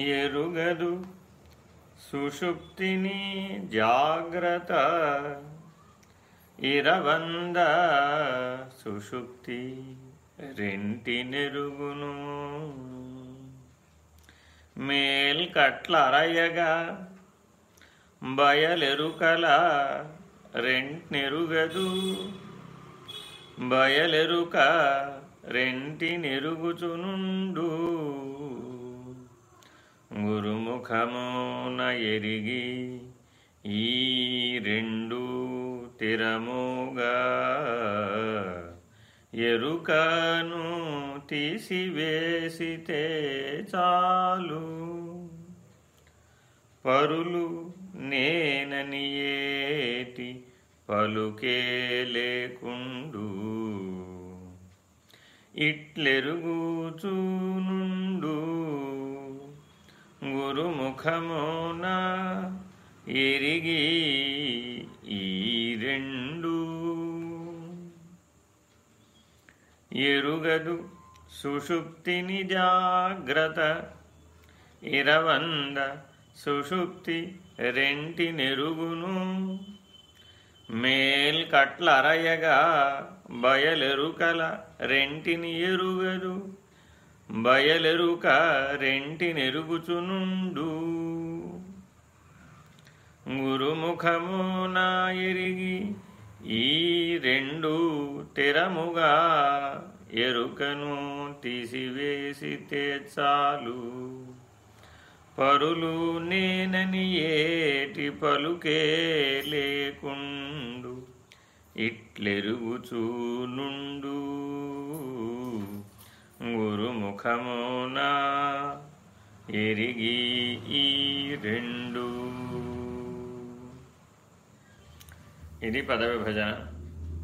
ఎరుగదు. సుషుప్తిని జాగ్రత్త. ఇరవంద సుషుప్తి రెంటినెరుగును మేల్కట్లరయగా. బయలెరుకల రెంట్నెరుగదు. బయలెరుక రెంటినెరుగుచునుండు ముఖమున ఎరిగి ఈ రెండు తిరముగా ఎరుకను తీసివేసితే చాలు. పరులు నేనని ఏటి పలుకే లేకుండు. ఇట్లెరుగుచూనుండు. గురుముఖమున ఎరిగి ఈ రెండు. ఎరుగదు సుషుప్తిని జాగ్రత్త ఇరవంద సుషుప్తి రెంటి నెరుగును. మేల్కట్లరయగా బయలెరుకల రెంటిని ఎరుగదు బయలెరుక రెంటినెరుగుచునుండు నా ఎరిగి ఈ రెండు తెరముగా ఎరుకను తీసివేసితే చాలు పరులు నేనని ఏటి పలుకే లేకుండు. ఇట్లెరుగుచూనుండు. గురుముఖమున ఎరిగి ఈ రెండు. ఇది పదవిభజన.